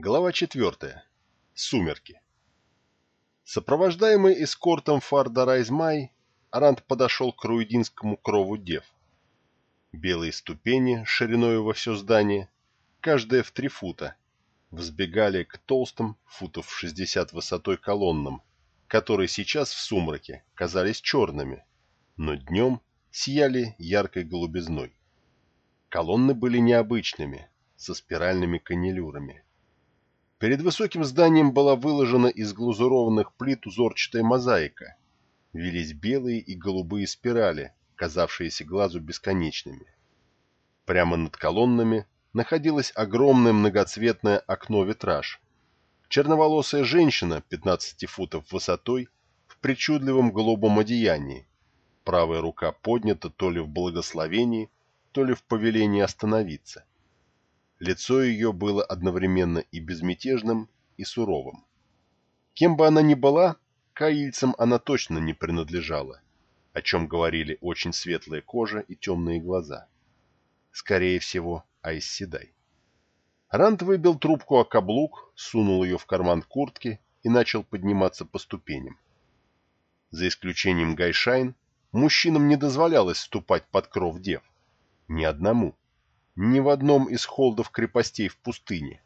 Глава 4. Сумерки. Сопровождаемый эскортом Фарда Райзмай, Арант подошел к руидинскому крову дев. Белые ступени, шириной во все здание, каждая в три фута, взбегали к толстым, футов 60 высотой колоннам, которые сейчас в сумраке казались черными, но днем сияли яркой голубизной. Колонны были необычными, со спиральными канилюрами. Перед высоким зданием была выложена из глазурованных плит узорчатая мозаика. Велись белые и голубые спирали, казавшиеся глазу бесконечными. Прямо над колоннами находилось огромное многоцветное окно-витраж. Черноволосая женщина 15 футов высотой в причудливом голубом одеянии. Правая рука поднята то ли в благословении, то ли в повелении остановиться. Лицо ее было одновременно и безмятежным, и суровым. Кем бы она ни была, каильцам она точно не принадлежала, о чем говорили очень светлая кожа и темные глаза. Скорее всего, Айсседай. Рант выбил трубку о каблук, сунул ее в карман куртки и начал подниматься по ступеням. За исключением Гайшайн, мужчинам не дозволялось ступать под кров дев. Ни одному ни в одном из холдов крепостей в пустыне.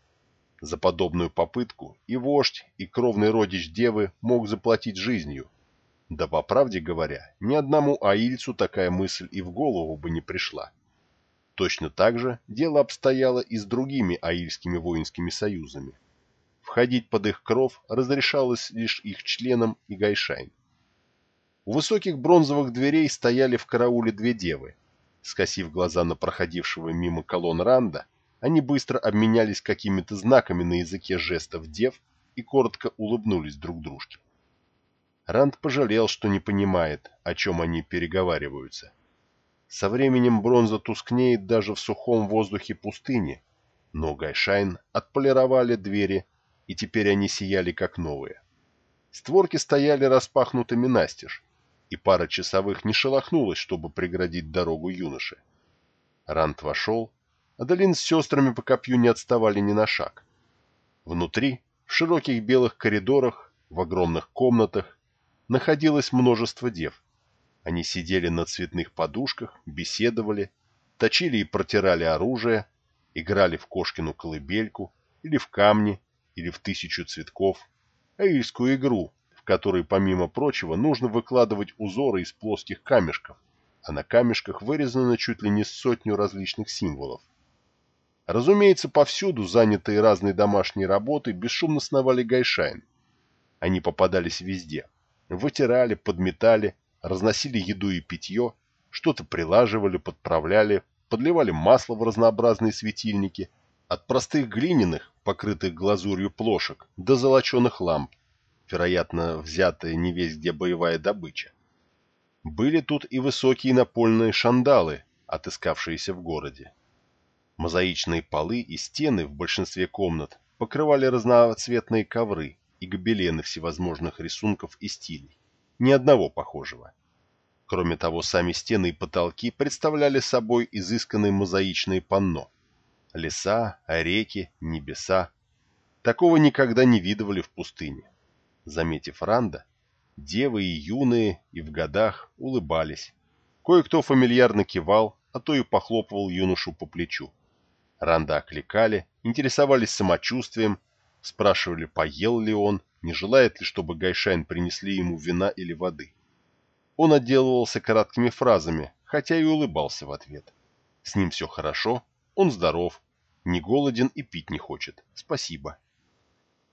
За подобную попытку и вождь, и кровный родич девы мог заплатить жизнью. Да, по правде говоря, ни одному аильцу такая мысль и в голову бы не пришла. Точно так же дело обстояло и с другими аильскими воинскими союзами. Входить под их кров разрешалось лишь их членам и гайшайн. У высоких бронзовых дверей стояли в карауле две девы, Скосив глаза на проходившего мимо колонн Ранда, они быстро обменялись какими-то знаками на языке жестов дев и коротко улыбнулись друг дружке. Ранд пожалел, что не понимает, о чем они переговариваются. Со временем бронза тускнеет даже в сухом воздухе пустыни, но Гайшайн отполировали двери, и теперь они сияли как новые. Створки стояли распахнутыми настежь, и пара часовых не шелохнулась, чтобы преградить дорогу юноше. Рант вошел, а Долин с сестрами по копью не отставали ни на шаг. Внутри, в широких белых коридорах, в огромных комнатах, находилось множество дев. Они сидели на цветных подушках, беседовали, точили и протирали оружие, играли в кошкину колыбельку, или в камни, или в тысячу цветков, аильскую игру, в которой, помимо прочего, нужно выкладывать узоры из плоских камешков, а на камешках вырезано чуть ли не сотню различных символов. Разумеется, повсюду, занятые разной домашней работой, бесшумно сновали гайшайн. Они попадались везде. Вытирали, подметали, разносили еду и питье, что-то прилаживали, подправляли, подливали масло в разнообразные светильники, от простых глиняных, покрытых глазурью плошек, до золоченых ламп, вероятно, взятая не весь где боевая добыча. Были тут и высокие напольные шандалы, отыскавшиеся в городе. Мозаичные полы и стены в большинстве комнат покрывали разноцветные ковры и гобелены всевозможных рисунков и стилей, ни одного похожего. Кроме того, сами стены и потолки представляли собой изысканные мозаичные панно. Леса, реки, небеса. Такого никогда не видывали в пустыне. Заметив Ранда, девы и юные, и в годах улыбались. Кое-кто фамильярно кивал, а то и похлопывал юношу по плечу. Ранда окликали, интересовались самочувствием, спрашивали, поел ли он, не желает ли, чтобы Гайшайн принесли ему вина или воды. Он отделывался короткими фразами, хотя и улыбался в ответ. С ним все хорошо, он здоров, не голоден и пить не хочет. Спасибо.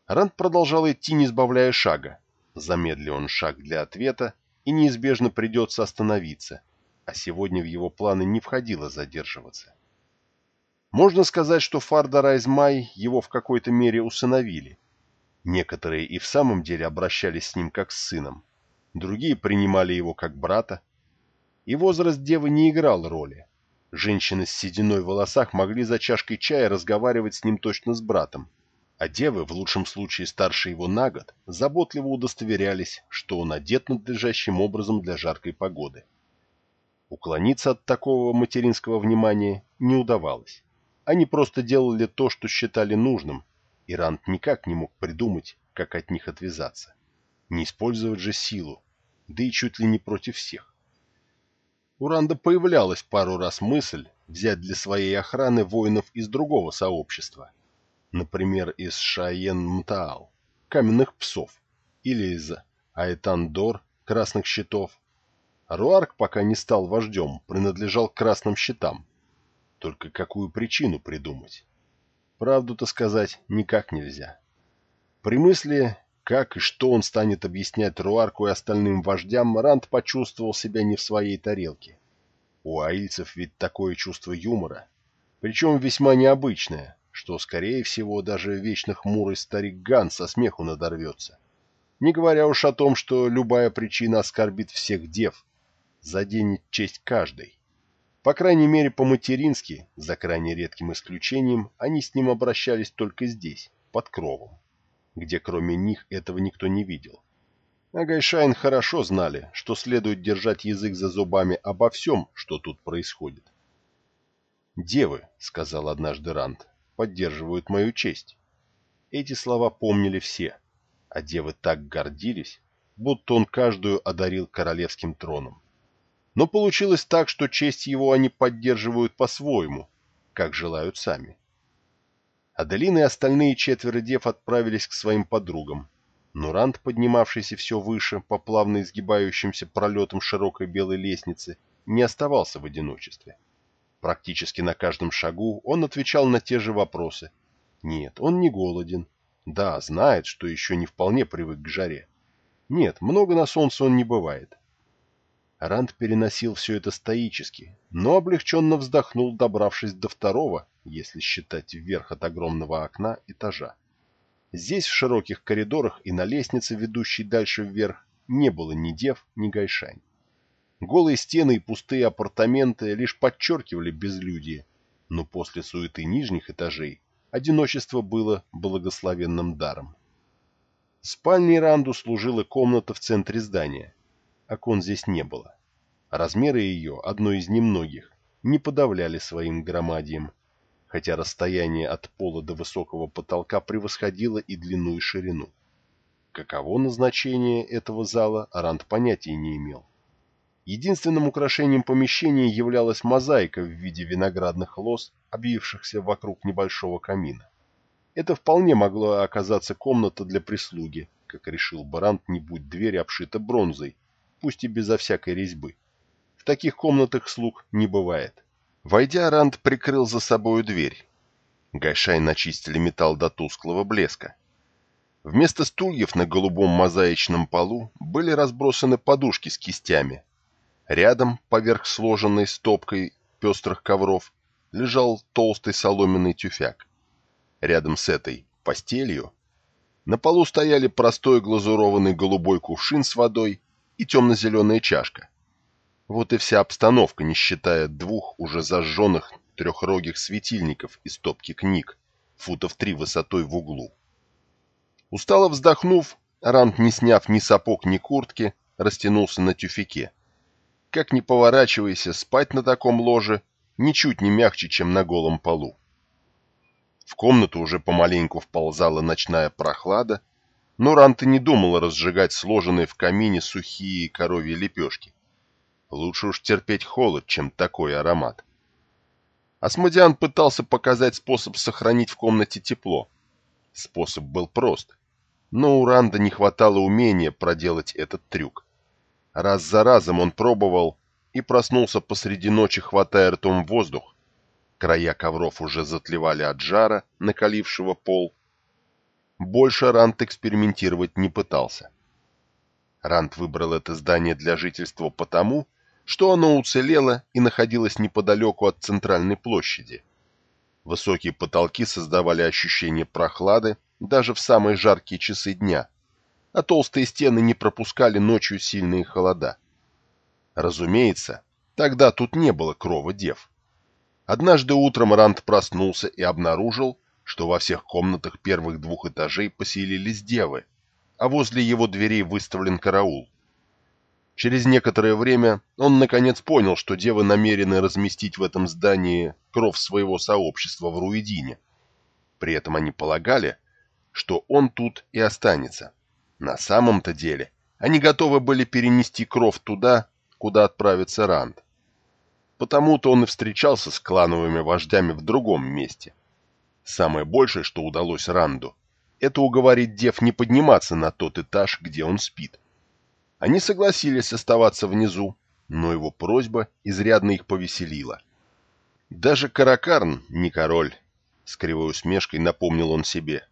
Ранд продолжал идти, не сбавляя шага. Замедли он шаг для ответа, и неизбежно придется остановиться, а сегодня в его планы не входило задерживаться. Можно сказать, что Фарда Райзмай его в какой-то мере усыновили. Некоторые и в самом деле обращались с ним как с сыном, другие принимали его как брата. И возраст девы не играл роли. Женщины с сединой в волосах могли за чашкой чая разговаривать с ним точно с братом, а девы, в лучшем случае старше его на год, заботливо удостоверялись, что он одет надлежащим образом для жаркой погоды. Уклониться от такого материнского внимания не удавалось. Они просто делали то, что считали нужным, и Рант никак не мог придумать, как от них отвязаться. Не использовать же силу, да и чуть ли не против всех. У Ранда появлялась пару раз мысль взять для своей охраны воинов из другого сообщества, например, из Шаен-Мтаал, каменных псов, или из Айтандор, красных щитов. Руарк, пока не стал вождем, принадлежал к красным щитам. Только какую причину придумать? Правду-то сказать никак нельзя. При мысли, как и что он станет объяснять Руарку и остальным вождям, Ранд почувствовал себя не в своей тарелке. У аильцев ведь такое чувство юмора, причем весьма необычное, что, скорее всего, даже вечно хмурый старик Ган со смеху надорвется. Не говоря уж о том, что любая причина оскорбит всех дев, заденет честь каждой. По крайней мере, по-матерински, за крайне редким исключением, они с ним обращались только здесь, под кровом, где кроме них этого никто не видел. А Гайшайн хорошо знали, что следует держать язык за зубами обо всем, что тут происходит. «Девы», — сказал однажды Ранд, — «поддерживают мою честь». Эти слова помнили все — а девы так гордились, будто он каждую одарил королевским троном. Но получилось так, что честь его они поддерживают по-своему, как желают сами. Аделина и остальные четверо дев отправились к своим подругам. но Ранд, поднимавшийся все выше по плавно изгибающимся пролетам широкой белой лестницы, не оставался в одиночестве. Практически на каждом шагу он отвечал на те же вопросы. Нет, он не голоден, да, знает, что еще не вполне привык к жаре. Нет, много на солнце он не бывает. Ранд переносил все это стоически, но облегченно вздохнул, добравшись до второго, если считать вверх от огромного окна, этажа. Здесь, в широких коридорах и на лестнице, ведущей дальше вверх, не было ни дев, ни гайшань. Голые стены и пустые апартаменты лишь подчеркивали безлюдие, но после суеты нижних этажей одиночество было благословенным даром. Спальней Ранду служила комната в центре здания. Окон здесь не было. Размеры ее, одной из немногих, не подавляли своим громадием, хотя расстояние от пола до высокого потолка превосходило и длину, и ширину. Каково назначение этого зала, Ранд понятия не имел. Единственным украшением помещения являлась мозаика в виде виноградных лоз, обвившихся вокруг небольшого камина. Это вполне могло оказаться комната для прислуги, как решил Барант, не будь дверь обшита бронзой, пусть и безо всякой резьбы. В таких комнатах слуг не бывает. Войдя, Ранд прикрыл за собою дверь. Гайшай начистили металл до тусклого блеска. Вместо стульев на голубом мозаичном полу были разбросаны подушки с кистями, Рядом, поверх сложенной стопкой пестрых ковров, лежал толстый соломенный тюфяк. Рядом с этой постелью на полу стояли простой глазурованный голубой кувшин с водой и темно-зеленая чашка. Вот и вся обстановка, не считая двух уже зажженных трехрогих светильников из стопки книг, футов три высотой в углу. Устало вздохнув, Рант, не сняв ни сапог, ни куртки, растянулся на тюфяке. Как ни поворачивайся, спать на таком ложе ничуть не мягче, чем на голом полу. В комнату уже помаленьку вползала ночная прохлада, но Ранта не думала разжигать сложенные в камине сухие коровьи лепешки. Лучше уж терпеть холод, чем такой аромат. Асмодиан пытался показать способ сохранить в комнате тепло. Способ был прост, но у Ранда не хватало умения проделать этот трюк. Раз за разом он пробовал и проснулся посреди ночи, хватая ртом воздух. Края ковров уже затлевали от жара, накалившего пол. Больше Рант экспериментировать не пытался. Рант выбрал это здание для жительства потому, что оно уцелело и находилось неподалеку от центральной площади. Высокие потолки создавали ощущение прохлады даже в самые жаркие часы дня – а толстые стены не пропускали ночью сильные холода. Разумеется, тогда тут не было крова дев. Однажды утром Ранд проснулся и обнаружил, что во всех комнатах первых двух этажей поселились девы, а возле его дверей выставлен караул. Через некоторое время он наконец понял, что девы намерены разместить в этом здании кров своего сообщества в Руидине. При этом они полагали, что он тут и останется. На самом-то деле они готовы были перенести кров туда, куда отправится Ранд. Потому-то он и встречался с клановыми вождями в другом месте. Самое большее, что удалось Ранду, это уговорить дев не подниматься на тот этаж, где он спит. Они согласились оставаться внизу, но его просьба изрядно их повеселила. Даже Каракарн не король, с кривой усмешкой напомнил он себе.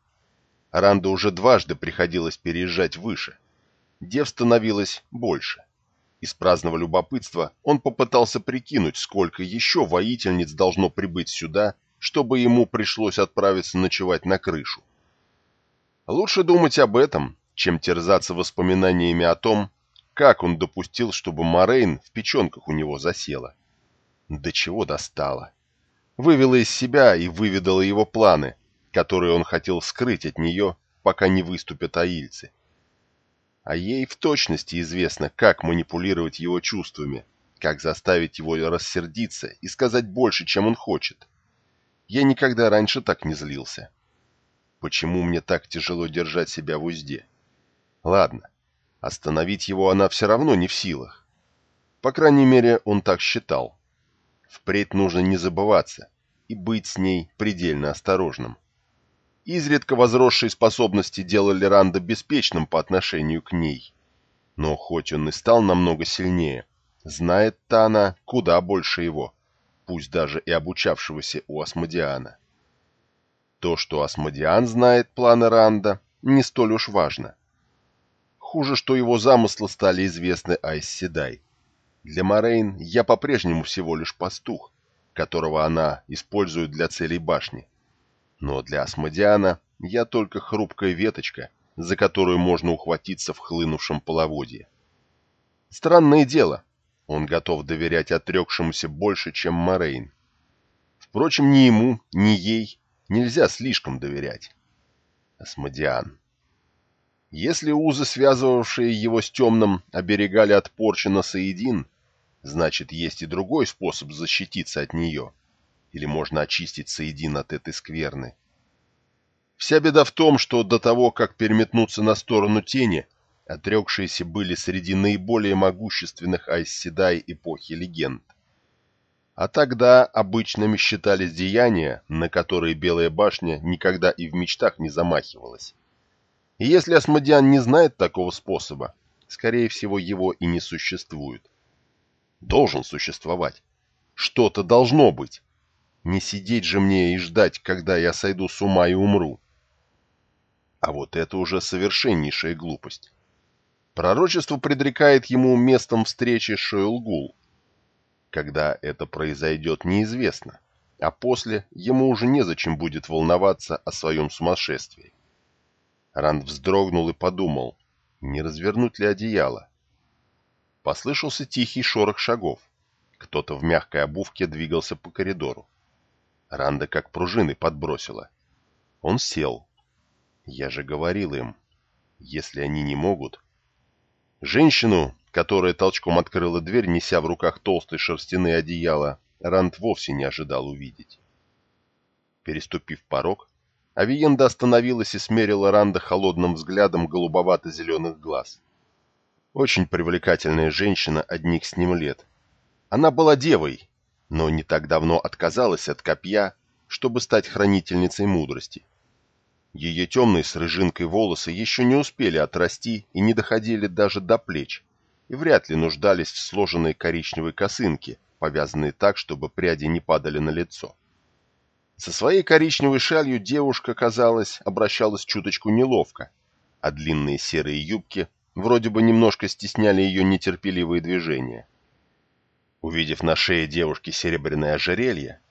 Ранду уже дважды приходилось переезжать выше. Дев становилось больше. Из праздного любопытства он попытался прикинуть, сколько еще воительниц должно прибыть сюда, чтобы ему пришлось отправиться ночевать на крышу. Лучше думать об этом, чем терзаться воспоминаниями о том, как он допустил, чтобы Морейн в печенках у него засела. До чего достала. Вывела из себя и выведала его планы, которые он хотел скрыть от нее, пока не выступят аильцы. А ей в точности известно, как манипулировать его чувствами, как заставить его рассердиться и сказать больше, чем он хочет. Я никогда раньше так не злился. Почему мне так тяжело держать себя в узде? Ладно, Остановить его она все равно не в силах. По крайней мере, он так считал. Впредь нужно не забываться и быть с ней предельно осторожным. Изредка возросшие способности делали Ранда беспечным по отношению к ней. Но хоть он и стал намного сильнее, знает-то она куда больше его, пусть даже и обучавшегося у Асмодиана. То, что Асмодиан знает планы Ранда, не столь уж важно. Хуже, что его замыслы стали известны Айс Седай. Для Морейн я по-прежнему всего лишь пастух, которого она использует для целей башни. Но для Асмодиана я только хрупкая веточка, за которую можно ухватиться в хлынувшем половодье. Странное дело, он готов доверять отрекшемуся больше, чем Морейн. Впрочем, ни ему, ни ей нельзя слишком доверять. Асмодиан. Если узы, связывавшие его с темным, оберегали от порчи на Саидин, значит, есть и другой способ защититься от нее. Или можно очистить Саидин от этой скверны. Вся беда в том, что до того, как переметнуться на сторону тени, отрекшиеся были среди наиболее могущественных Айсседай эпохи легенд. А тогда обычными считались деяния, на которые Белая башня никогда и в мечтах не замахивалась. И если Асмодиан не знает такого способа, скорее всего, его и не существует. Должен существовать. Что-то должно быть. Не сидеть же мне и ждать, когда я сойду с ума и умру. А вот это уже совершеннейшая глупость. Пророчество предрекает ему местом встречи Шойлгул. Когда это произойдет, неизвестно, а после ему уже незачем будет волноваться о своем сумасшествии. Ранд вздрогнул и подумал, не развернуть ли одеяло. Послышался тихий шорох шагов. Кто-то в мягкой обувке двигался по коридору. Ранда как пружины подбросила. Он сел. Я же говорил им, если они не могут... Женщину, которая толчком открыла дверь, неся в руках толстые шерстяные одеяла, Ранд вовсе не ожидал увидеть. Переступив порог, Авиенда остановилась и смерила Ранда холодным взглядом голубовато-зеленых глаз. Очень привлекательная женщина одних с ним лет. Она была девой, но не так давно отказалась от копья, чтобы стать хранительницей мудрости. Ее темные с рыжинкой волосы еще не успели отрасти и не доходили даже до плеч, и вряд ли нуждались в сложенной коричневой косынке, повязанной так, чтобы пряди не падали на лицо. Со своей коричневой шалью девушка, казалось, обращалась чуточку неловко, а длинные серые юбки вроде бы немножко стесняли ее нетерпеливые движения. Увидев на шее девушки серебряное ожерелье,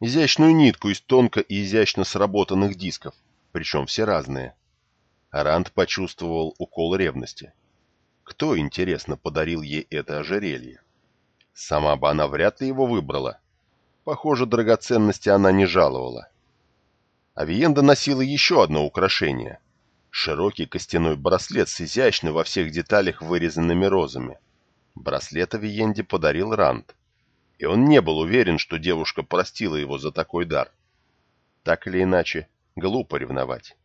изящную нитку из тонко и изящно сработанных дисков, причем все разные, Арант почувствовал укол ревности. Кто, интересно, подарил ей это ожерелье? Сама бы она вряд ли его выбрала, Похоже, драгоценности она не жаловала. Авиенда носила еще одно украшение. Широкий костяной браслет с изящно во всех деталях вырезанными розами. Браслет Авиенде подарил Ранд. И он не был уверен, что девушка простила его за такой дар. Так или иначе, глупо ревновать.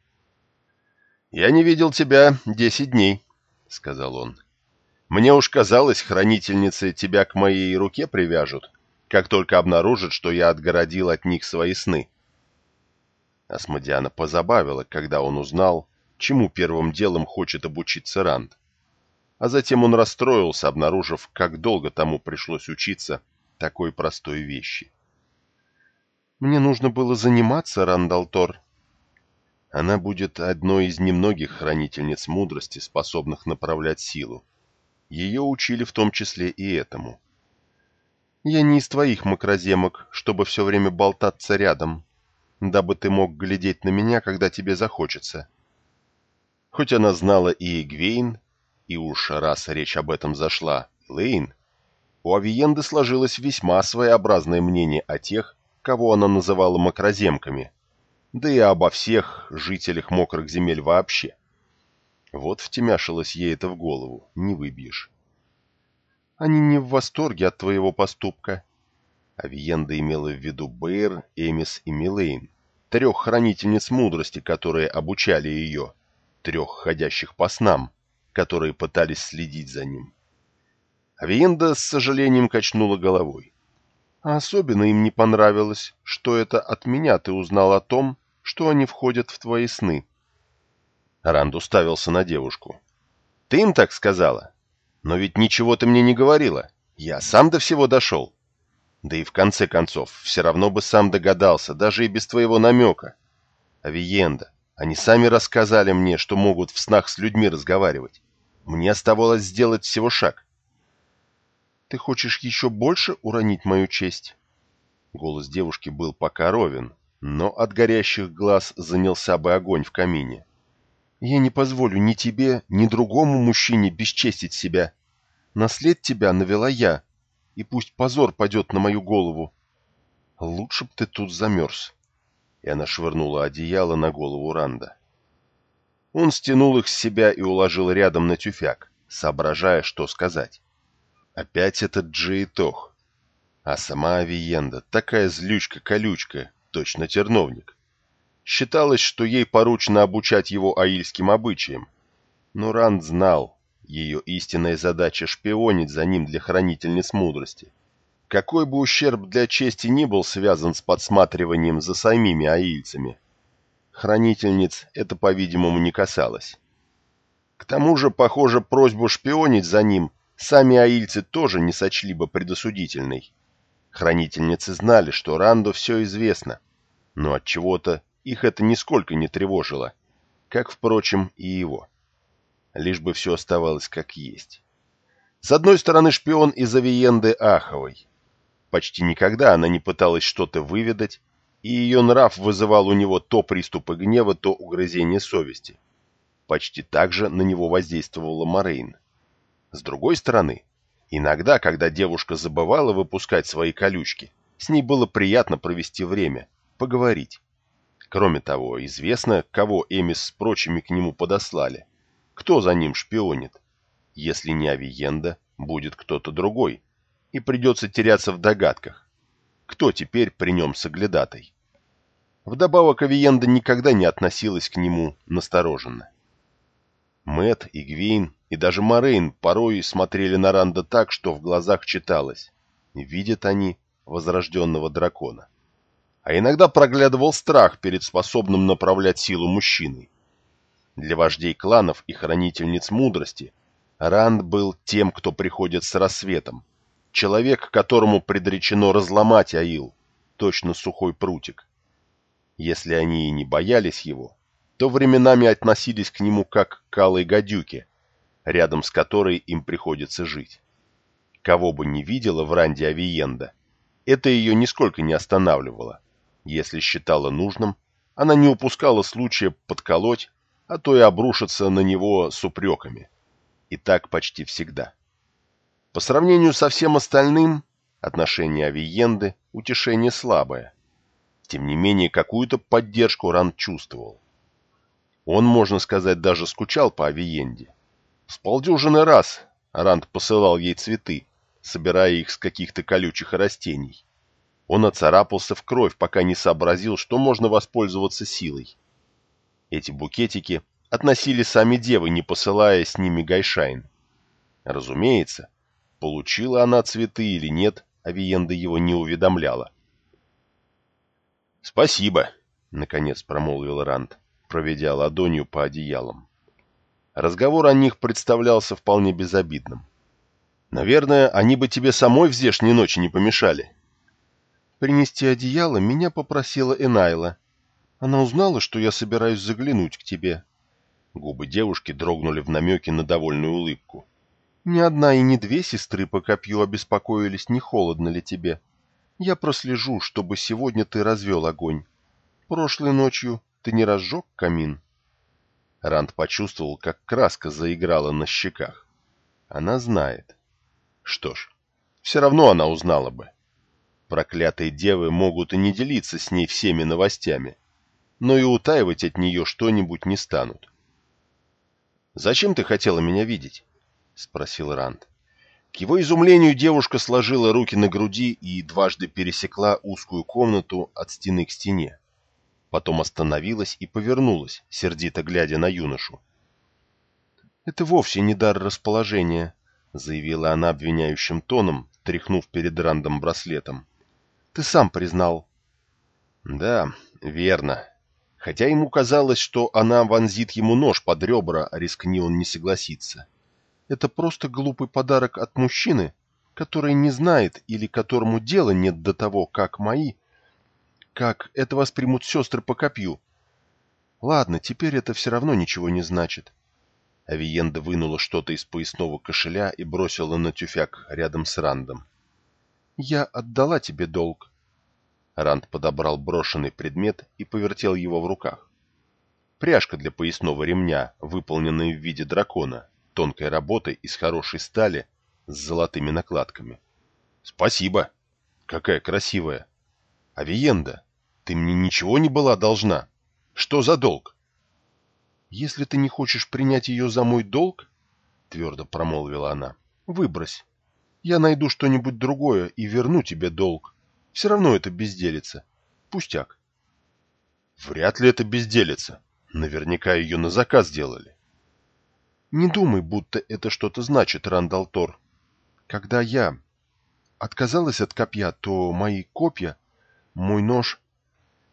«Я не видел тебя десять дней», — сказал он. «Мне уж казалось, хранительницы тебя к моей руке привяжут, как только обнаружат, что я отгородил от них свои сны». Асмодиана позабавила, когда он узнал, чему первым делом хочет обучиться Ранд. А затем он расстроился, обнаружив, как долго тому пришлось учиться такой простой вещи. «Мне нужно было заниматься, Рандалтор». Она будет одной из немногих хранительниц мудрости, способных направлять силу. Ее учили в том числе и этому. «Я не из твоих макроземок, чтобы все время болтаться рядом, дабы ты мог глядеть на меня, когда тебе захочется». Хоть она знала и Эгвейн, и уж раз речь об этом зашла, Лейн, у Авиенды сложилось весьма своеобразное мнение о тех, кого она называла макроземками, да и обо всех жителях мокрых земель вообще. Вот втемяшилось ей это в голову, не выбьешь. Они не в восторге от твоего поступка. Авиенда имела в виду Бэйр, Эмис и Милейн, трех хранительниц мудрости, которые обучали ее, трех ходящих по снам, которые пытались следить за ним. Авиенда с сожалением качнула головой. А особенно им не понравилось, что это от меня ты узнал о том, что они входят в твои сны. Ранд уставился на девушку. Ты им так сказала? Но ведь ничего ты мне не говорила. Я сам до всего дошел. Да и в конце концов, все равно бы сам догадался, даже и без твоего намека. Авиенда, они сами рассказали мне, что могут в снах с людьми разговаривать. Мне оставалось сделать всего шаг. «Ты хочешь еще больше уронить мою честь?» Голос девушки был пока ровен, но от горящих глаз занялся бы огонь в камине. «Я не позволю ни тебе, ни другому мужчине бесчестить себя. Наслед тебя навела я, и пусть позор падет на мою голову. Лучше б ты тут замерз» и она швырнула одеяло на голову Ранда. Он стянул их с себя и уложил рядом на тюфяк, соображая, что сказать. Опять этот Джейтох. А сама Авиенда, такая злючка-колючка, точно терновник. Считалось, что ей поручено обучать его аильским обычаям. Но Ранд знал, ее истинная задача шпионить за ним для хранительниц мудрости — какой бы ущерб для чести ни был связан с подсматриванием за самими аильцами, хранительниц это, по-видимому, не касалось. К тому же, похоже, просьбу шпионить за ним сами аильцы тоже не сочли бы предосудительной. Хранительницы знали, что Ранду все известно, но от чего то их это нисколько не тревожило, как, впрочем, и его. Лишь бы все оставалось как есть. С одной стороны, шпион из Авиенды Аховой, Почти никогда она не пыталась что-то выведать, и ее нрав вызывал у него то приступы гнева, то угрызение совести. Почти так же на него воздействовала Морейн. С другой стороны, иногда, когда девушка забывала выпускать свои колючки, с ней было приятно провести время, поговорить. Кроме того, известно, кого Эмис с прочими к нему подослали. Кто за ним шпионит? Если не Авиенда, будет кто-то другой, и придется теряться в догадках, кто теперь при нем соглядатой. Вдобавок Авиенда никогда не относилась к нему настороженно. Мэт, Игвейн и даже Морейн порой смотрели на Ранда так, что в глазах читалось. Видят они возрожденного дракона. А иногда проглядывал страх перед способным направлять силу мужчиной. Для вождей кланов и хранительниц мудрости Ранд был тем, кто приходит с рассветом, Человек, которому предречено разломать Аил, точно сухой прутик. Если они и не боялись его, то временами относились к нему как к алой гадюке, рядом с которой им приходится жить. Кого бы ни видела в Ранде Авиенда, это ее нисколько не останавливало. Если считала нужным, она не упускала случая подколоть, а то и обрушиться на него с упреками. И так почти всегда. По сравнению со всем остальным, отношение Авиенды – утешение слабое. Тем не менее, какую-то поддержку Ранд чувствовал. Он, можно сказать, даже скучал по Авиенде. С полдюжины раз Ранд посылал ей цветы, собирая их с каких-то колючих растений. Он оцарапался в кровь, пока не сообразил, что можно воспользоваться силой. Эти букетики относили сами девы, не посылая с ними Гайшайн. Разумеется, получила она цветы или нет, Авиенда его не уведомляла. «Спасибо», — наконец промолвил Ранд, проведя ладонью по одеялам. Разговор о них представлялся вполне безобидным. «Наверное, они бы тебе самой в здешней ночи не помешали». «Принести одеяло меня попросила Энайла. Она узнала, что я собираюсь заглянуть к тебе». Губы девушки дрогнули в намеке на довольную улыбку. «Ни одна и ни две сестры по копью обеспокоились, не холодно ли тебе. Я прослежу, чтобы сегодня ты развел огонь. Прошлой ночью ты не разжег камин?» Ранд почувствовал, как краска заиграла на щеках. Она знает. Что ж, все равно она узнала бы. Проклятые девы могут и не делиться с ней всеми новостями, но и утаивать от нее что-нибудь не станут. «Зачем ты хотела меня видеть?» — спросил Ранд. К его изумлению девушка сложила руки на груди и дважды пересекла узкую комнату от стены к стене. Потом остановилась и повернулась, сердито глядя на юношу. «Это вовсе не дар расположения», — заявила она обвиняющим тоном, тряхнув перед Рандом браслетом. «Ты сам признал». «Да, верно. Хотя ему казалось, что она вонзит ему нож под ребра, рискни он не согласиться. Это просто глупый подарок от мужчины, который не знает или которому дела нет до того, как мои... Как это воспримут сестры по копью. Ладно, теперь это все равно ничего не значит. Авиенда вынула что-то из поясного кошеля и бросила на тюфяк рядом с Рандом. «Я отдала тебе долг». Ранд подобрал брошенный предмет и повертел его в руках. Пряжка для поясного ремня, выполненная в виде дракона, тонкой работы из хорошей стали с золотыми накладками. «Спасибо! Какая красивая! Авиенда, ты мне ничего не была должна! Что за долг?» «Если ты не хочешь принять ее за мой долг, — твердо промолвила она, — выбрось. Я найду что-нибудь другое и верну тебе долг. Все равно это безделица. Пустяк». «Вряд ли это безделица. Наверняка ее на заказ делали». Не думай, будто это что-то значит, Рандал Тор. Когда я отказалась от копья, то мои копья, мой нож...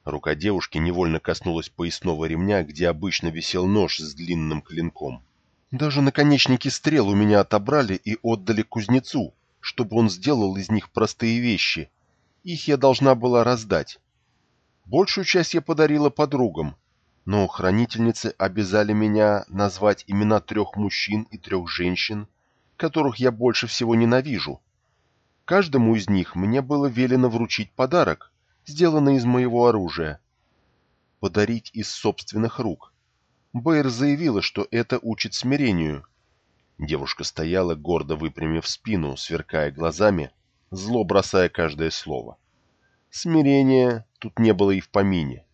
Рука девушки невольно коснулась поясного ремня, где обычно висел нож с длинным клинком. Даже наконечники стрел у меня отобрали и отдали кузнецу, чтобы он сделал из них простые вещи. Их я должна была раздать. Большую часть я подарила подругам, но хранительницы обязали меня назвать имена трех мужчин и трех женщин, которых я больше всего ненавижу. Каждому из них мне было велено вручить подарок, сделанный из моего оружия. Подарить из собственных рук. Бэйр заявила, что это учит смирению. Девушка стояла, гордо выпрямив спину, сверкая глазами, зло бросая каждое слово. Смирения тут не было и в помине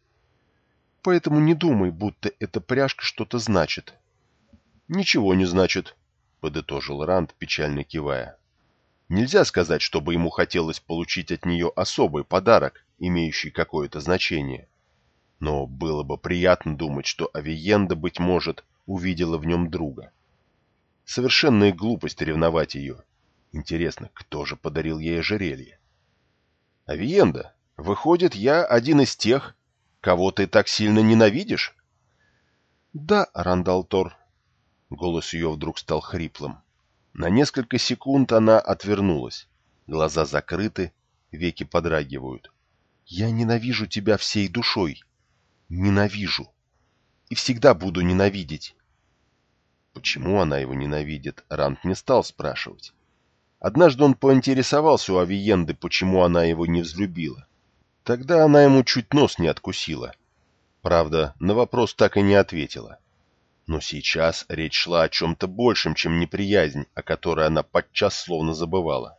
поэтому не думай, будто эта пряжка что-то значит. — Ничего не значит, — подытожил Ранд, печально кивая. Нельзя сказать, чтобы ему хотелось получить от нее особый подарок, имеющий какое-то значение. Но было бы приятно думать, что Авиенда, быть может, увидела в нем друга. Совершенная глупость ревновать ее. Интересно, кто же подарил ей ожерелье? Авиенда, выходит, я один из тех, Кого ты так сильно ненавидишь? — Да, Рандалтор. Голос ее вдруг стал хриплым. На несколько секунд она отвернулась. Глаза закрыты, веки подрагивают. «Я ненавижу тебя всей душой. Ненавижу. И всегда буду ненавидеть». Почему она его ненавидит, Рант не стал спрашивать. Однажды он поинтересовался у Авиенды, почему она его не взлюбила. Тогда она ему чуть нос не откусила. Правда, на вопрос так и не ответила. Но сейчас речь шла о чем-то большем, чем неприязнь, о которой она подчас словно забывала.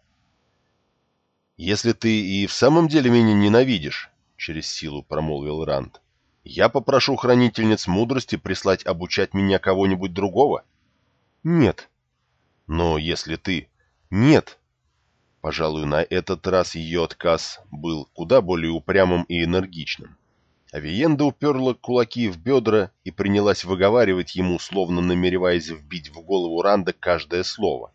«Если ты и в самом деле меня ненавидишь», — через силу промолвил Ранд, — «я попрошу хранительниц мудрости прислать обучать меня кого-нибудь другого». «Нет». «Но если ты...» «Нет», Пожалуй, на этот раз ее отказ был куда более упрямым и энергичным. Авиенда уперла кулаки в бедра и принялась выговаривать ему, словно намереваясь вбить в голову Ранда каждое слово.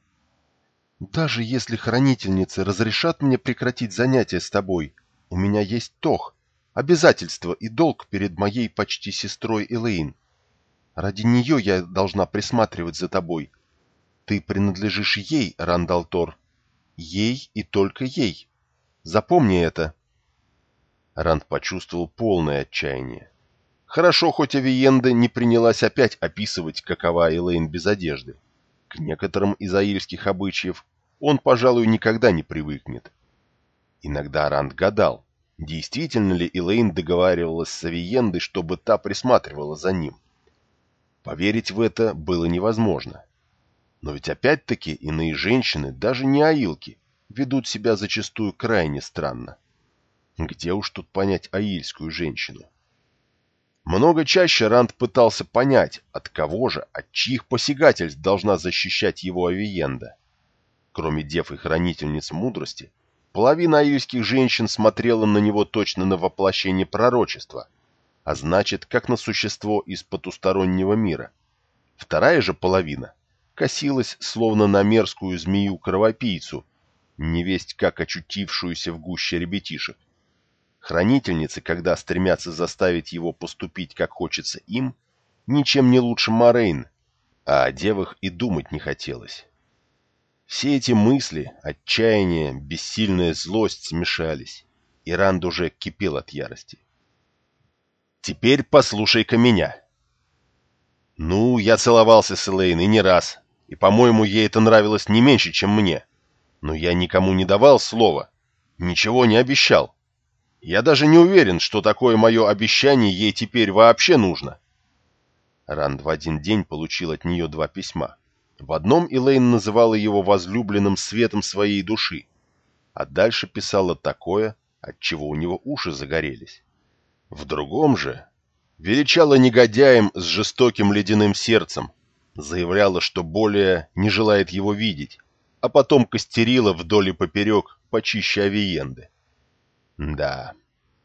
«Даже если хранительницы разрешат мне прекратить занятия с тобой, у меня есть тох, обязательство и долг перед моей почти сестрой Элейн. Ради нее я должна присматривать за тобой. Ты принадлежишь ей, Рандалтор. Ей и только ей. Запомни это». Ранд почувствовал полное отчаяние. Хорошо, хоть Авиенда не принялась опять описывать, какова Элейн без одежды. К некоторым из аильских обычаев он, пожалуй, никогда не привыкнет. Иногда Ранд гадал, действительно ли Элейн договаривалась с Авиендой, чтобы та присматривала за ним. Поверить в это было невозможно. Но ведь опять-таки иные женщины, даже не аилки, ведут себя зачастую крайне странно. Где уж тут понять аильскую женщину? Много чаще Ранд пытался понять, от кого же, от чьих посягательств должна защищать его Авиенда. Кроме дев и хранительниц мудрости, половина аильских женщин смотрела на него точно на воплощение пророчества, а значит, как на существо из потустороннего мира. Вторая же половина косилась, словно на мерзкую змею-кровопийцу, невесть как очутившуюся в гуще ребятишек. Хранительницы, когда стремятся заставить его поступить, как хочется им, ничем не лучше Морейн, а о девах и думать не хотелось. Все эти мысли, отчаяние, бессильная злость смешались, и Ранд уже кипел от ярости. «Теперь послушай-ка меня!» «Ну, я целовался с Элейн и не раз, и, по-моему, ей это нравилось не меньше, чем мне. Но я никому не давал слова, ничего не обещал. Я даже не уверен, что такое мое обещание ей теперь вообще нужно. Ранд в один день получил от нее два письма. В одном Элейн называла его возлюбленным светом своей души, а дальше писала такое, от чего у него уши загорелись. В другом же величала негодяем с жестоким ледяным сердцем, заявляла, что более не желает его видеть, а потом костерила вдоль и поперек почище авиенды. Да,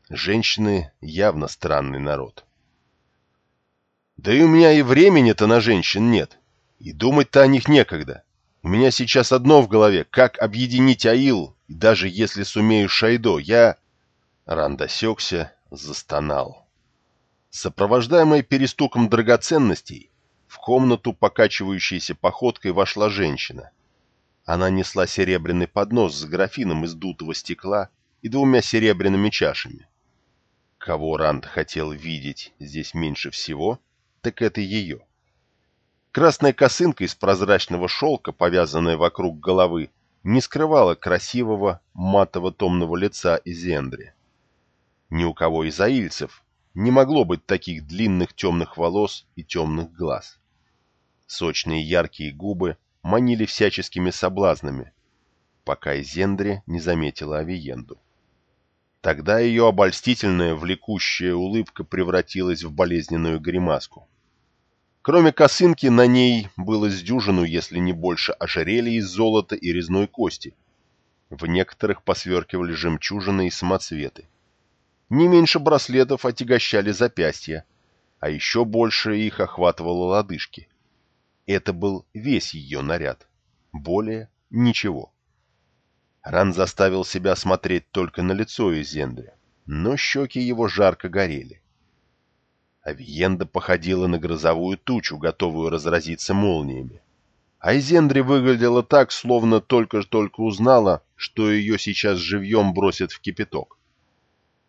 женщины явно странный народ. Да и у меня и времени-то на женщин нет, и думать-то о них некогда. У меня сейчас одно в голове, как объединить Аил, и даже если сумею Шайдо, я... Ранд осекся, застонал. Сопровождаемая перестуком драгоценностей, в комнату, покачивающейся походкой, вошла женщина. Она несла серебряный поднос с графином из дутого стекла и двумя серебряными чашами. Кого Ранд хотел видеть здесь меньше всего, так это ее. Красная косынка из прозрачного шелка, повязанная вокруг головы, не скрывала красивого матово-томного лица Изендри. Ни у кого из аильцев не могло быть таких длинных темных волос и темных глаз. Сочные яркие губы манили всяческими соблазнами, пока Изендри не заметила Авиенду. Тогда ее обольстительная, влекущая улыбка превратилась в болезненную гримаску. Кроме косынки, на ней было с дюжину, если не больше, ожерелья из золота и резной кости. В некоторых посверкивали жемчужины и самоцветы. Не меньше браслетов отягощали запястья, а еще больше их охватывало лодыжки. Это был весь ее наряд. Более ничего. Ран заставил себя смотреть только на лицо Изендря, но щеки его жарко горели. Авиенда походила на грозовую тучу, готовую разразиться молниями. А Изендри выглядела так, словно только-только узнала, что ее сейчас живьем бросят в кипяток.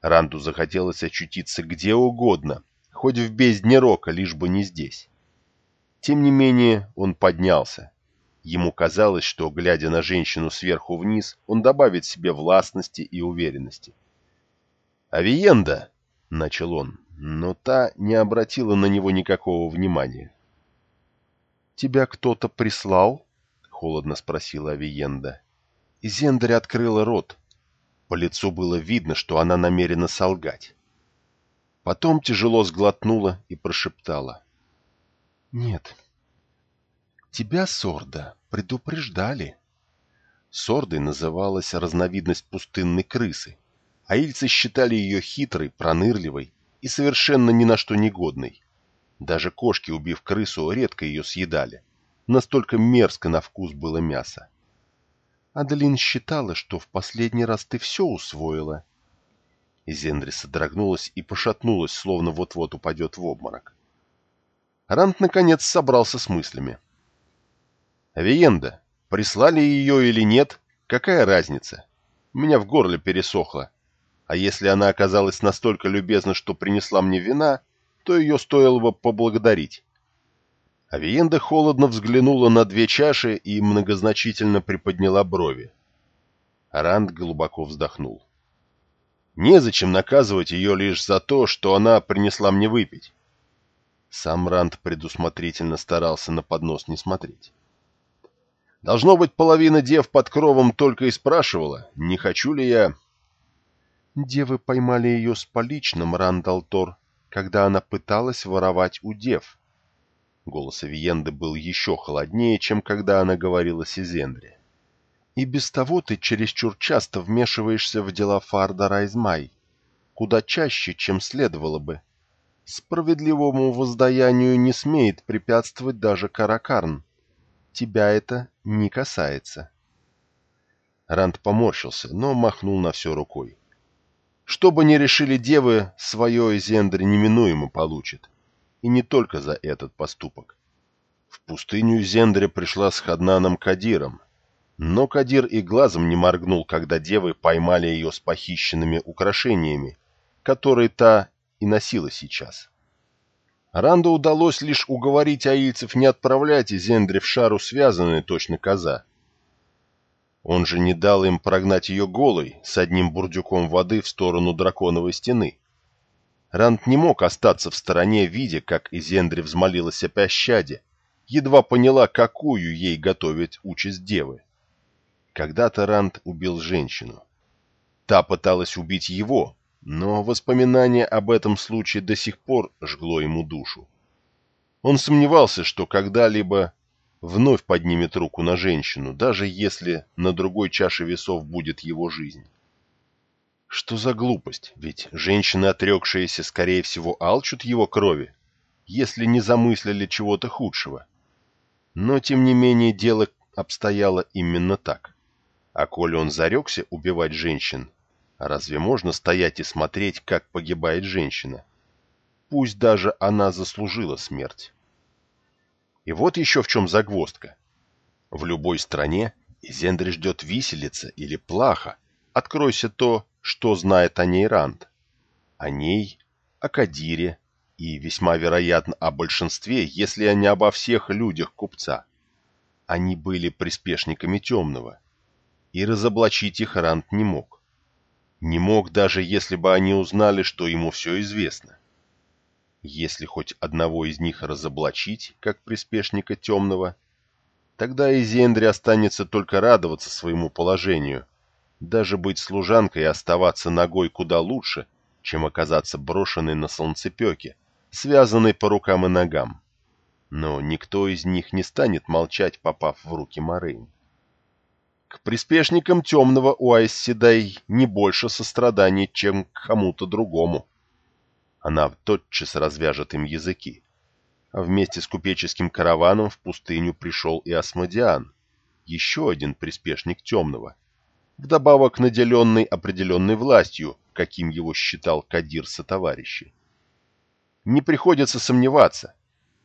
Ранду захотелось очутиться где угодно, хоть в бездне рока, лишь бы не здесь. Тем не менее он поднялся, Ему казалось, что, глядя на женщину сверху вниз, он добавит себе властности и уверенности. «Авиенда!» — начал он, но та не обратила на него никакого внимания. «Тебя кто-то прислал?» — холодно спросила Авиенда. Изендарь открыла рот. По лицу было видно, что она намерена солгать. Потом тяжело сглотнула и прошептала. «Нет, тебя, Сорда, предупреждали. Сордой называлась разновидность пустынной крысы. Аильцы считали ее хитрой, пронырливой, и совершенно ни на что негодной. Даже кошки, убив крысу, редко ее съедали. Настолько мерзко на вкус было мясо. Аделин считала, что в последний раз ты все усвоила. Зендри содрогнулась и пошатнулась, словно вот-вот упадет в обморок. Рант, наконец, собрался с мыслями. «Авиенда, прислали ее или нет, какая разница? У меня в горле пересохло. А если она оказалась настолько любезна, что принесла мне вина, то ее стоило бы поблагодарить». Авиенда холодно взглянула на две чаши и многозначительно приподняла брови. Ранд глубоко вздохнул. «Незачем наказывать ее лишь за то, что она принесла мне выпить». Сам Ранд предусмотрительно старался на поднос не смотреть. «Должно быть, половина дев под кровом только и спрашивала, не хочу ли я...» Девы поймали ее с поличным, Рандалтор, когда она пыталась воровать у дев. Голос Авиенды был еще холоднее, чем когда она говорила с Изендре. «И без того ты чересчур часто вмешиваешься в дела Фарда Райзмай, куда чаще, чем следовало бы. Справедливому воздаянию не смеет препятствовать даже Каракарн. Тебя это не касается». Ранд поморщился, но махнул на все рукой. Что бы ни решили девы, свое Изендре неминуемо получит. И не только за этот поступок. В пустыню Зендре пришла с Хаднаном Кадиром, но Кадир и глазом не моргнул, когда девы поймали ее с похищенными украшениями, которые та и носила сейчас. Ранду удалось лишь уговорить аильцев не отправлять Зендре в шару связанные точно коза. Он же не дал им прогнать ее голой с одним бурдюком воды в сторону драконовой стены. Ранд не мог остаться в стороне, видя, как Изендри взмолилась о пощаде, едва поняла, какую ей готовит участь девы. Когда-то Ранд убил женщину. Та пыталась убить его, но воспоминание об этом случае до сих пор жгло ему душу. Он сомневался, что когда-либо вновь поднимет руку на женщину, даже если на другой чаше весов будет его жизнь. Что за глупость? Ведь женщины, отрекшиеся, скорее всего, алчут его крови, если не замыслили чего-то худшего. Но, тем не менее, дело обстояло именно так. А коли он зарекся убивать женщин, разве можно стоять и смотреть, как погибает женщина? Пусть даже она заслужила смерть. И вот еще в чем загвоздка. В любой стране Изендри ждет виселица или плаха. Откройся то, что знает о ней Ранд. О ней, о Кадире и, весьма вероятно, о большинстве, если не обо всех людях купца. Они были приспешниками Темного, и разоблачить их Ранд не мог. Не мог даже, если бы они узнали, что ему все известно. Если хоть одного из них разоблачить, как приспешника Темного, тогда Изендри останется только радоваться своему положению – даже быть служанкой и оставаться ногой куда лучше, чем оказаться брошенной на солнцепеке, связанной по рукам и ногам. Но никто из них не станет молчать, попав в руки Морейн. К приспешникам темного у Айсседай не больше состраданий, чем к кому-то другому. Она тотчас развяжет им языки. А вместе с купеческим караваном в пустыню пришел и Асмодиан, еще один приспешник темного — вдобавок наделенный определенной властью, каким его считал Кадир сотоварищи. Не приходится сомневаться.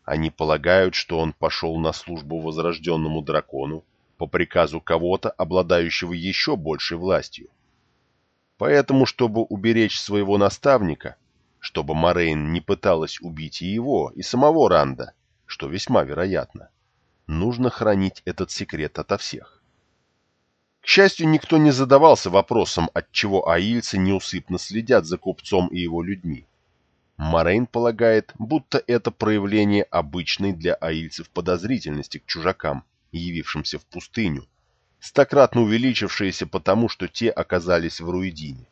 Они полагают, что он пошел на службу возрожденному дракону по приказу кого-то, обладающего еще большей властью. Поэтому, чтобы уберечь своего наставника, чтобы Морейн не пыталась убить и его, и самого Ранда, что весьма вероятно, нужно хранить этот секрет ото всех. К счастью, никто не задавался вопросом, отчего аильцы неусыпно следят за купцом и его людьми. Морейн полагает, будто это проявление обычной для аильцев подозрительности к чужакам, явившимся в пустыню, стократно увеличившееся потому, что те оказались в Руидине.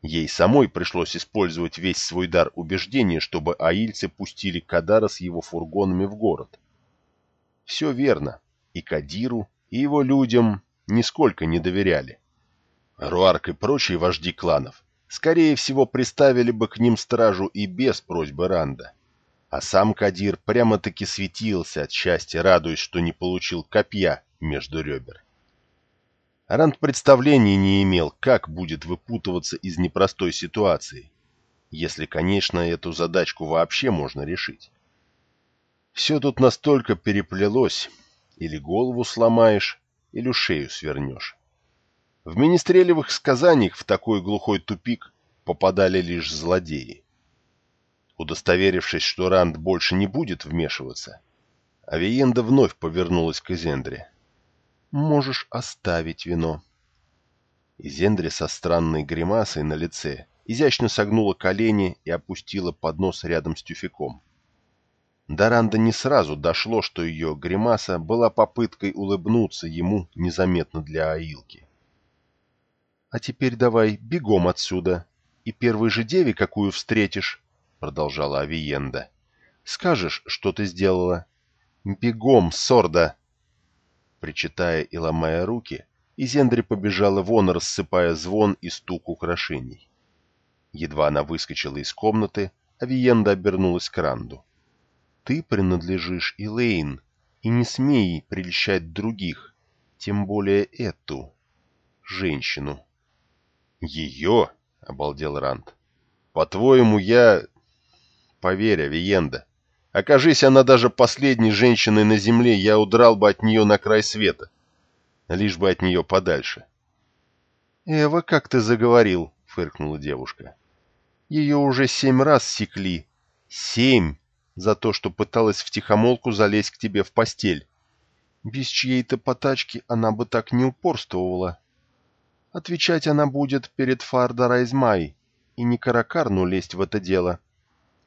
Ей самой пришлось использовать весь свой дар убеждения, чтобы аильцы пустили Кадара с его фургонами в город. Все верно. И Кадиру, и его людям нисколько не доверяли. Руарк и прочие вожди кланов скорее всего, приставили бы к ним стражу и без просьбы Ранда. А сам Кадир прямо-таки светился от счастья, радуясь, что не получил копья между ребер. Ранд представления не имел, как будет выпутываться из непростой ситуации, если, конечно, эту задачку вообще можно решить. Все тут настолько переплелось, или голову сломаешь, или шею свернешь. В министрелевых сказаниях в такой глухой тупик попадали лишь злодеи. Удостоверившись, что Ранд больше не будет вмешиваться, Авиенда вновь повернулась к Изендре. «Можешь оставить вино». Изендре со странной гримасой на лице изящно согнула колени и опустила поднос рядом с тюфяком. До Ранда не сразу дошло, что ее гримаса была попыткой улыбнуться ему незаметно для Аилки. «А теперь давай бегом отсюда, и первой же деве, какую встретишь, — продолжала Авиенда, — скажешь, что ты сделала. Бегом, сорда!» Причитая и ломая руки, Изендри побежала вон, рассыпая звон и стук украшений. Едва она выскочила из комнаты, Авиенда обернулась к Ранду. «Ты принадлежишь Илэйн, и не смей прельщать других, тем более эту женщину». «Ее?» — обалдел Ранд. «По-твоему, я...» «Поверь, Авиенда, окажись она даже последней женщиной на земле, я удрал бы от нее на край света, лишь бы от нее подальше». «Эва, как ты заговорил?» — фыркнула девушка. «Ее уже семь раз секли. Семь! За то, что пыталась втихомолку залезть к тебе в постель. Без чьей-то потачки она бы так не упорствовала». Отвечать она будет перед Фардарайзмай, и не Каракарну лезть в это дело.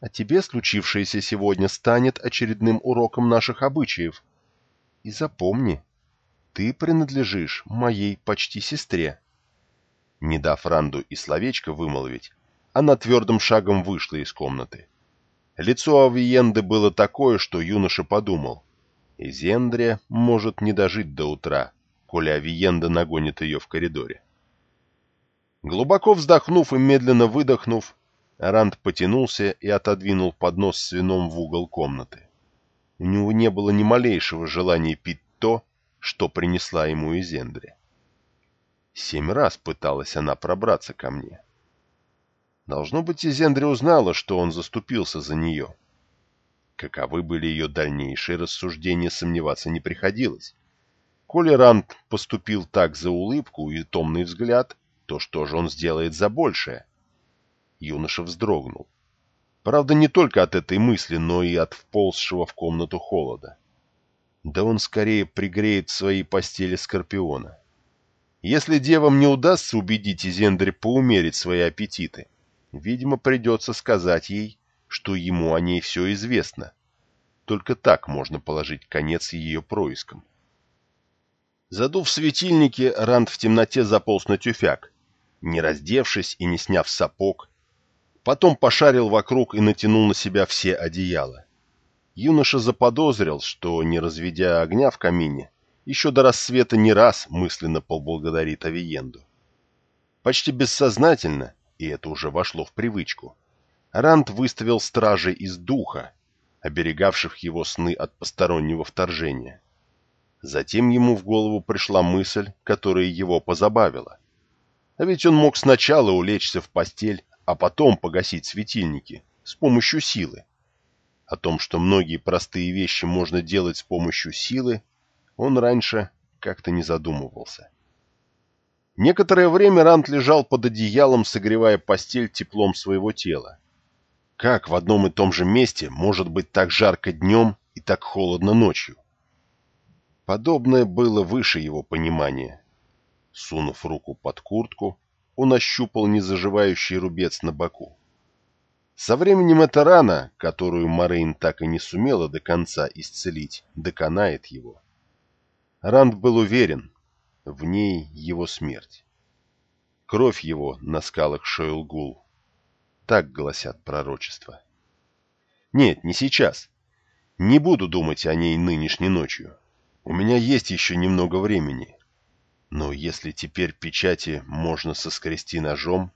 А тебе случившееся сегодня станет очередным уроком наших обычаев. И запомни, ты принадлежишь моей почти сестре. Не дав Ранду и словечко вымолвить, она твердым шагом вышла из комнаты. Лицо Авиенды было такое, что юноша подумал. Изендрия может не дожить до утра, коли Авиенда нагонит ее в коридоре. Глубоко вздохнув и медленно выдохнув, Ранд потянулся и отодвинул поднос с вином в угол комнаты. У него не было ни малейшего желания пить то, что принесла ему Изендре. Семь раз пыталась она пробраться ко мне. Должно быть, Изендре узнала, что он заступился за нее. Каковы были ее дальнейшие рассуждения, сомневаться не приходилось. Коли Ранд поступил так за улыбку и томный взгляд, то что же он сделает за большее? Юноша вздрогнул. Правда, не только от этой мысли, но и от вползшего в комнату холода. Да он скорее пригреет своей постели Скорпиона. Если девам не удастся убедить Изендри поумерить свои аппетиты, видимо, придется сказать ей, что ему о ней все известно. Только так можно положить конец ее проискам. Задув светильники, Ранд в темноте заполз на тюфяк, не раздевшись и не сняв сапог. Потом пошарил вокруг и натянул на себя все одеяла. Юноша заподозрил, что, не разведя огня в камине, еще до рассвета не раз мысленно поблагодарит Авиенду. Почти бессознательно, и это уже вошло в привычку, Рант выставил стражей из духа, оберегавших его сны от постороннего вторжения. Затем ему в голову пришла мысль, которая его позабавила. А ведь он мог сначала улечься в постель, а потом погасить светильники с помощью силы. О том, что многие простые вещи можно делать с помощью силы, он раньше как-то не задумывался. Некоторое время Рант лежал под одеялом, согревая постель теплом своего тела. Как в одном и том же месте может быть так жарко днем и так холодно ночью? Подобное было выше его понимания. Сунув руку под куртку, он ощупал незаживающий рубец на боку. Со временем эта рана, которую Морейн так и не сумела до конца исцелить, доконает его. Ранд был уверен, в ней его смерть. Кровь его на скалах Шойлгул. Так гласят пророчества. Нет, не сейчас. Не буду думать о ней нынешней ночью. У меня есть еще немного времени, но если теперь печати можно соскрести ножом,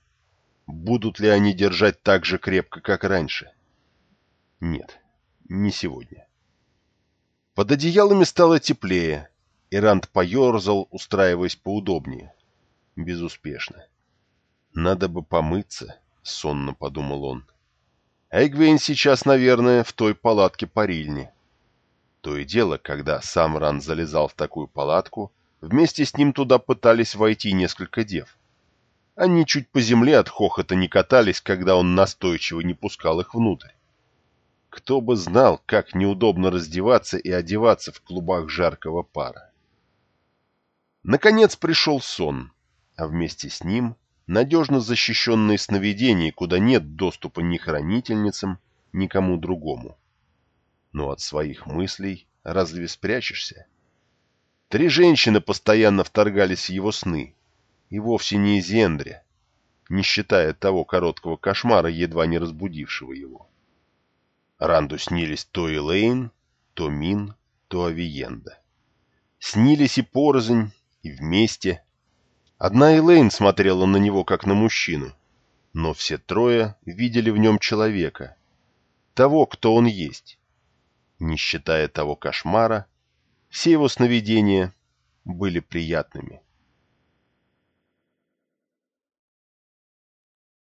будут ли они держать так же крепко, как раньше? Нет, не сегодня. Под одеялами стало теплее, и Ранд поерзал, устраиваясь поудобнее. Безуспешно. «Надо бы помыться», — сонно подумал он. Эгвейн сейчас, наверное, в той палатке парильни. То и дело, когда сам Ран залезал в такую палатку, вместе с ним туда пытались войти несколько дев. Они чуть по земле от хохота не катались, когда он настойчиво не пускал их внутрь. Кто бы знал, как неудобно раздеваться и одеваться в клубах жаркого пара. Наконец пришел сон, а вместе с ним надежно защищенные сновидения, куда нет доступа ни хранительницам, ни кому другому. Но от своих мыслей разве спрячешься? Три женщины постоянно вторгались в его сны, и вовсе не из Эндря, не считая того короткого кошмара, едва не разбудившего его. Ранду снились то Элейн, то Мин, то Авиенда. Снились и порознь, и вместе. Одна Элейн смотрела на него, как на мужчину, но все трое видели в нем человека, того, кто он есть. Не считая того кошмара, все его сновидения были приятными.